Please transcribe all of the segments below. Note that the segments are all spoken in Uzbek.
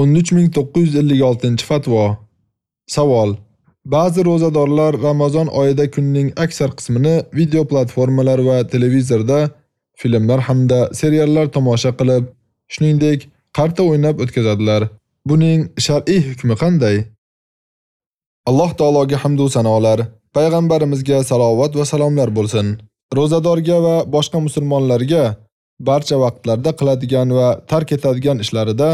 13956-fatvo. Savol: Ba'zi rozadorlar Ramazon oyida kunning aksar qismini video platformalar va televizorda filmlar hamda seriallar tomosha qilib, shuningdek, qarta o'ynab o'tkazadilar. Buning shar'iy hukmi qanday? Alloh taologa hamd va sanolar, payg'ambarimizga salovat va salomlar bo'lsin. Rozadorga va boshqa musulmonlarga barcha vaqtlarda qiladigan va tark etadigan ishlarida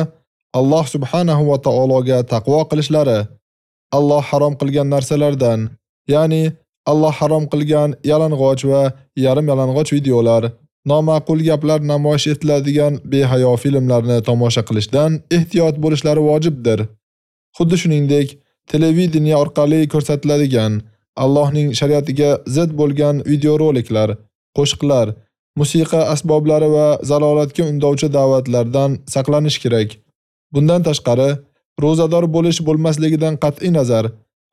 Alloh subhanahu va taologa taqvo qilishlari, Alloh harom qilgan narsalardan, ya'ni Alloh harom qilgan yalang'och va yarim yalang'och videolar, noma'qul gaplar namoyish etiladigan behayo filmlarni tomosha qilishdan ehtiyot bo'lishlari vojibdir. Xuddi shuningdek, televideniya orqali ko'rsatiladigan Allohning shariatiga zid bo'lgan videoroliklar, qo'shiqlar, musiqa asboblari va zalolatga undovchi da'vatlardan saqlanish kerak. Bundan tashqari, ro'zador bo'lish bo'lmasligidan qat'i nazar,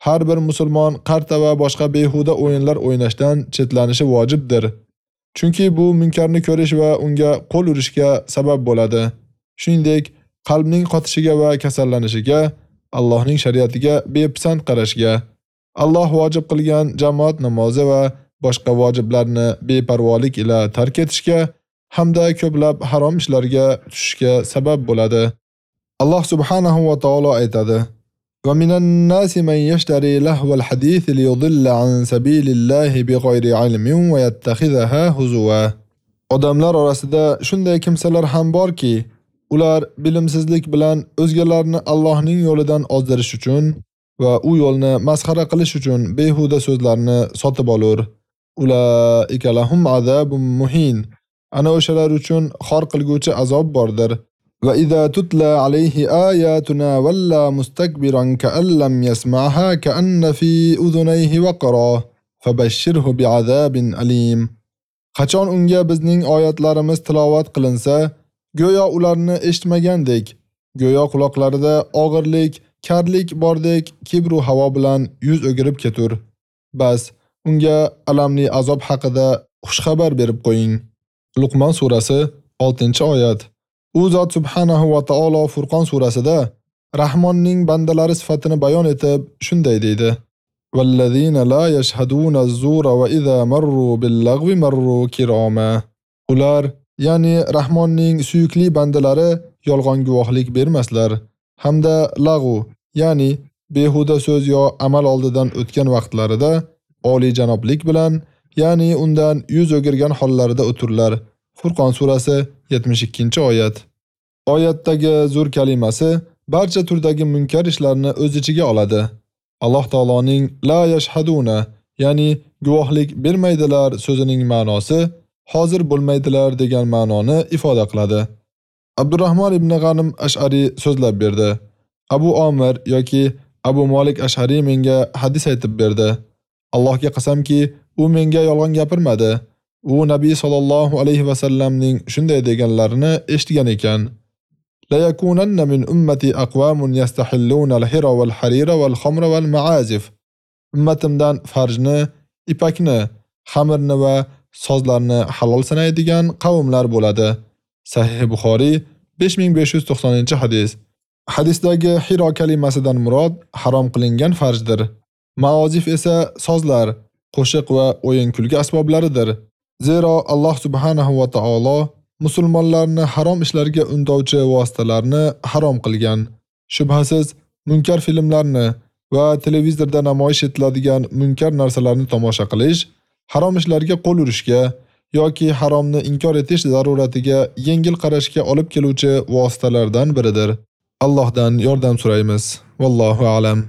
har bir musulmon qarta va boshqa behuda o'yinlar o'ynashdan chetlanishi vojibdir. Chunki bu munkarni ko'rish va unga qo'l urishga sabab bo'ladi. Shuningdek, qalbning qotishiga va kasallanishiga, Allohning shariatiga bepisand qarashga, Alloh vojib qilgan jamoat namozi va boshqa vojiblarni beparvolik ila tark etishga hamda ko'plab harom ishlarga tushishga sabab bo'ladi. Alloh subhanahu va taolo aytadi: "Va minan nasi man yashtari lahwal hadith liyudilla an sabilillahi bighayri ilmin va yattakhidha huzwa." Odamlar orasida shunday kimsalar ham borki, ular bilimsizlik bilan o'zgalarni Allohning yo'lidan ozdirish uchun va u yo'lni masxara qilish uchun behuda so'zlarni sotib olur. Ulaika lahum azabun muhin. Ana o'shalar uchun xor qilguvchi azob bordir. وإذا تتلى عليه آياتنا ayatuna مستكبرا كأن لم يسمعها كأن في أذنيه وقرا فبشره بعذاب أليم. Qachon unga bizning oyatlarimiz tilovat qilinsa, go'yo ularni eshitmagandek, go'yo quloqlarida og'irlik, karlik bordek kibru havo bilan yuz o'girib ketur. Bas, unga alamli azob haqida xushxabar berib qo'ying. Luqman surasi 6-oyat. U zot subhanahu va taolo Furqon surasida Rahmonning bandalari sifatini bayon etib shunday deydi: "Vallazina la yashhaduna az-zura va idza marru bil-lagwi marru kirama." Ular, ya'ni Rahmonning suyukli bandalari yolg'on guvohlik bermaslar hamda lag'u, ya'ni behuda so'z yo amal oldidan o'tgan vaqtlarida oliy janoblik bilan, ya'ni undan yuz o'girgan hollarida o'turlar. Furqon surasi 72-oyat. Oyatdagi zur kalimasi barcha turdagi munkar ishlarni o'z ichiga oladi. Alloh taoloning la yashhaduna, ya'ni guvohlik bermaydilar so'zining ma'nosi hozir bo'lmaydilar degan ma'noni ifoda qiladi. Abdurrahmon ibn G'anim Ash'ari so'zlab berdi. Abu Omir yoki Abu Malik Ash'ari menga hadis aytib berdi. Allohga qasamki, u menga yolg'on gapirmadi. U Nabiy sallallohu alayhi va sallamning shunday deganlarini eshitgan ekan. La yakunanna min ummati aqwamun yastahilluna al-hira wal-harira wal-khamra wal-ma'azif. Ummatimdan farjni, ipakni, xamirni va sozlarni halol sanaydigan qavmlar bo'ladi. Sahih Buxoriy 5590-hadis. Hadisdagi hiro kalimasidan murod harom qilingan farjdir. Ma'ozif esa sozlar, qo'shiq va o'yin-kulgi asboblaridir. Zero Alloh subhanahu va taolo musulmonlarni harom ishlarga undovchi vositalarni harom qilgan. Shubhasiz, munkar filmlarni va televizorda namoyish etiladigan munkar narsalarni tomosha qilish harom ishlarga qo'l urishga yoki haromni inkor etish zaruratiga yengil qarashga olib keluvchi vositalardan biridir. Allohdan yordam so'raymiz. Vallohu a'lam.